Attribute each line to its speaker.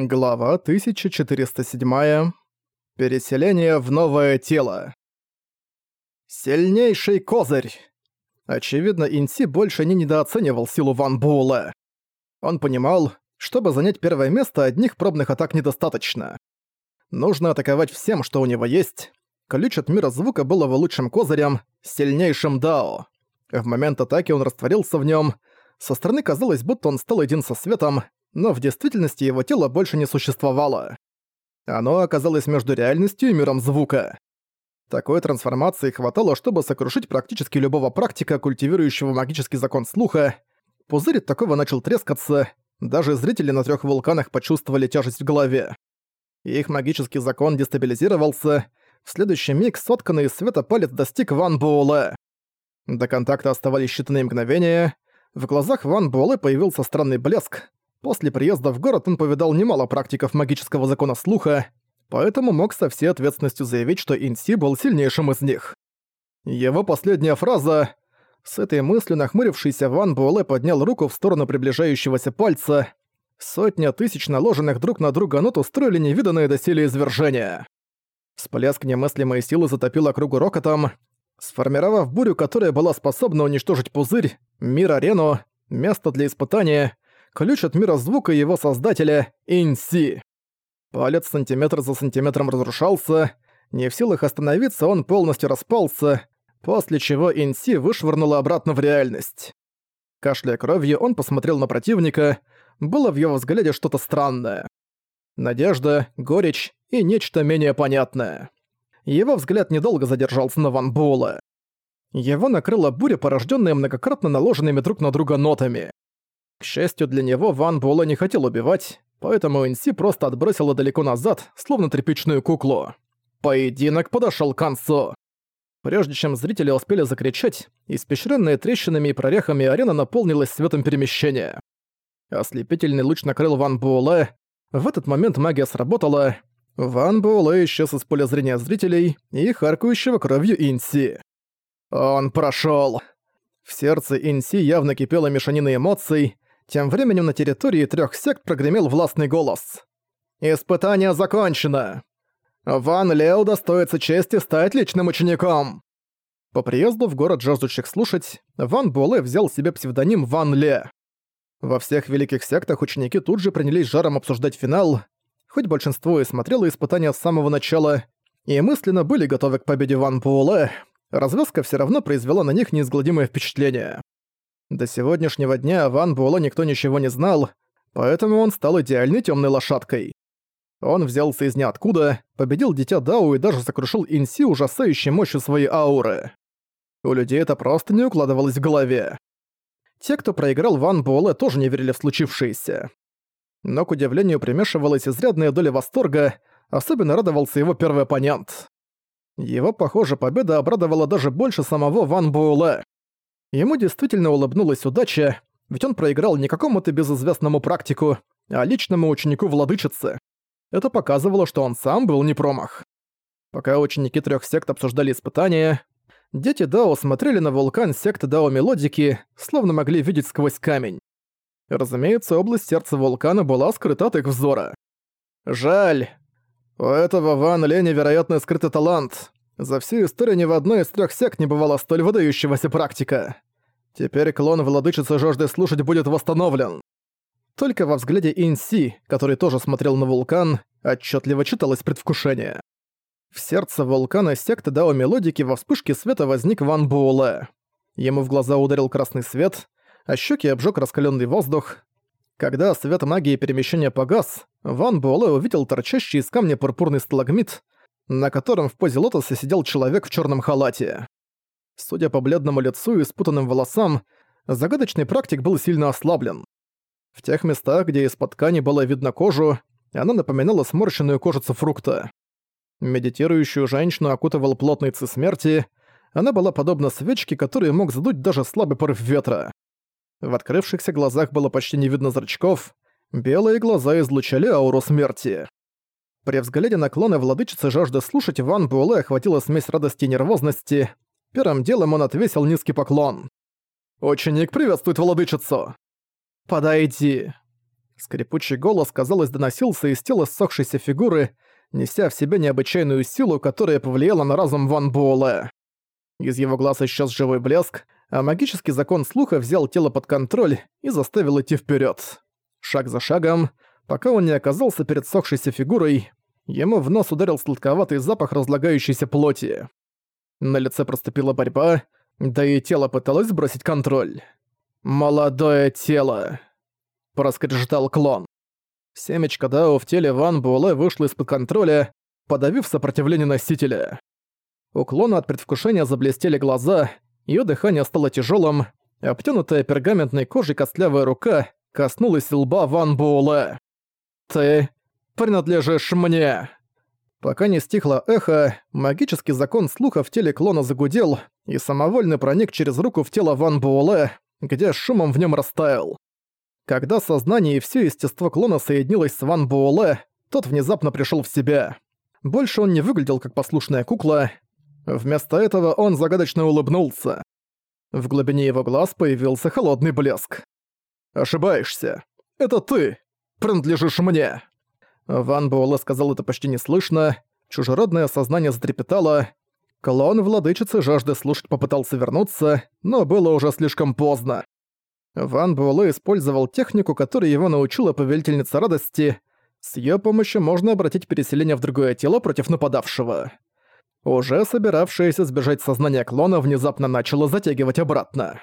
Speaker 1: Глава 1407. Переселение в новое тело. Сильнейший козырь! Очевидно, Инси больше не недооценивал силу Ван Буэлэ. Он понимал, чтобы занять первое место, одних пробных атак недостаточно. Нужно атаковать всем, что у него есть. Ключ от мира звука был его лучшим козырем, сильнейшим Дао. В момент атаки он растворился в нем. Со стороны казалось, будто он стал един со светом, но в действительности его тело больше не существовало. Оно оказалось между реальностью и миром звука. Такой трансформации хватало, чтобы сокрушить практически любого практика, культивирующего магический закон слуха. Пузырь такого начал трескаться, даже зрители на трех вулканах почувствовали тяжесть в голове. Их магический закон дестабилизировался, в следующий миг сотканный из света палец достиг Ван Буэлэ. До контакта оставались считанные мгновения, в глазах Ван Буэлэ появился странный блеск, После приезда в город он повидал немало практиков магического закона слуха, поэтому мог со всей ответственностью заявить, что Инси был сильнейшим из них. Его последняя фраза... С этой мыслью нахмурившийся Ван Буэлэ поднял руку в сторону приближающегося пальца. Сотня тысяч наложенных друг на друга нот устроили невиданное доселе извержение. Всплеск немыслимой силы затопил округу рокотом, сформировав бурю, которая была способна уничтожить пузырь, мир-арену, место для испытания — ключ от мира звука его создателя Инси. Палец сантиметр за сантиметром разрушался, не в силах остановиться, он полностью распался, после чего Инси вышвырнула обратно в реальность. Кашляя кровью, он посмотрел на противника, было в его взгляде что-то странное. Надежда, горечь и нечто менее понятное. Его взгляд недолго задержался на Ван Буэлла. Его накрыла буря, порожденная многократно наложенными друг на друга нотами. К счастью для него, Ван Буэлэ не хотел убивать, поэтому Инси просто отбросила далеко назад, словно тряпичную куклу. Поединок подошел к концу. Прежде чем зрители успели закричать, испещренная трещинами и прорехами арена наполнилась светом перемещения. Ослепительный луч накрыл Ван Буэлэ. В этот момент магия сработала. Ван Буэлэ исчез из поля зрения зрителей и харкающего кровью Инси. Он прошел. В сердце Инси явно кипела мешанина эмоций, тем временем на территории трех сект прогремел властный голос. «Испытание закончено! Ван Лео достоится чести стать личным учеником!» По приезду в город жаждущих слушать, Ван Буэлэ взял себе псевдоним Ван Ле. Во всех великих сектах ученики тут же принялись жаром обсуждать финал, хоть большинство и смотрело испытания с самого начала, и мысленно были готовы к победе Ван Буэлэ, развязка все равно произвела на них неизгладимое впечатление. До сегодняшнего дня Ван Буэлла никто ничего не знал, поэтому он стал идеальной темной лошадкой. Он взялся из ниоткуда, победил Дитя Дау и даже сокрушил Инси ужасающей мощью своей ауры. У людей это просто не укладывалось в голове. Те, кто проиграл Ван Буэлэ, тоже не верили в случившееся. Но, к удивлению, примешивалась изрядная доля восторга, особенно радовался его первый оппонент. Его, похоже, победа обрадовала даже больше самого Ван Буэлэ. Ему действительно улыбнулась удача, ведь он проиграл не какому-то безызвестному практику, а личному ученику владычицы. Это показывало, что он сам был не промах. Пока ученики трех сект обсуждали испытания, дети Дао смотрели на вулкан секты Дао Мелодики, словно могли видеть сквозь камень. Разумеется, область сердца вулкана была скрыта от их взора. Жаль. У этого Ван Ле невероятно скрытый талант. За всю историю ни в одной из трех сект не бывало столь выдающегося практика. Теперь клон владычицы жажды слушать будет восстановлен. Только во взгляде Инси, который тоже смотрел на вулкан, отчетливо читалось предвкушение. В сердце вулкана секты Дао Мелодики во вспышке света возник Ван Буэлэ. Ему в глаза ударил красный свет, а щеки обжег раскаленный воздух. Когда свет магии перемещения погас, Ван Буэлэ увидел торчащий из камня пурпурный сталагмит, на котором в позе лотоса сидел человек в черном халате. Судя по бледному лицу и спутанным волосам, загадочный практик был сильно ослаблен. В тех местах, где из-под ткани было видно кожу, она напоминала сморщенную кожицу фрукта. Медитирующую женщину окутывал плотный ци смерти, она была подобна свечке, которую мог задуть даже слабый порыв ветра. В открывшихся глазах было почти не видно зрачков, белые глаза излучали ауру смерти. При взгляде на клоны владычицы жажды слушать Ван Буэлэ охватила смесь радости и нервозности. Первым делом он отвесил низкий поклон. «Ученик приветствует владычицу!» «Подойди!» Скрипучий голос, казалось, доносился из тела ссохшейся фигуры, неся в себе необычайную силу, которая повлияла на разум Ван Буэлэ. Из его глаз исчез живой блеск, а магический закон слуха взял тело под контроль и заставил идти вперед. Шаг за шагом, пока он не оказался перед сохшейся фигурой, ему в нос ударил сладковатый запах разлагающейся плоти. На лице проступила борьба, да и тело пыталось сбросить контроль. «Молодое тело!» – проскрежетал клон. Семечко Дао в теле Ван Буэлэ вышло из-под контроля, подавив сопротивление носителя. У клона от предвкушения заблестели глаза, ее дыхание стало тяжелым, обтянутая пергаментной кожей костлявая рука коснулась лба Ван Буэлэ. «Ты принадлежишь мне!» Пока не стихло эхо, магический закон слуха в теле клона загудел и самовольно проник через руку в тело Ван Буэлэ, где шумом в нем растаял. Когда сознание и все естество клона соединилось с Ван Буэлэ, тот внезапно пришел в себя. Больше он не выглядел как послушная кукла. Вместо этого он загадочно улыбнулся. В глубине его глаз появился холодный блеск. «Ошибаешься. Это ты. Принадлежишь мне». Ван Буэлэ сказал это почти неслышно, чужеродное сознание затрепетало. Клон владычицы жажды слушать попытался вернуться, но было уже слишком поздно. Ван Буэлэ использовал технику, которой его научила повелительница радости. С её помощью можно обратить переселение в другое тело против нападавшего. Уже собиравшееся сбежать сознание клона внезапно начало затягивать обратно.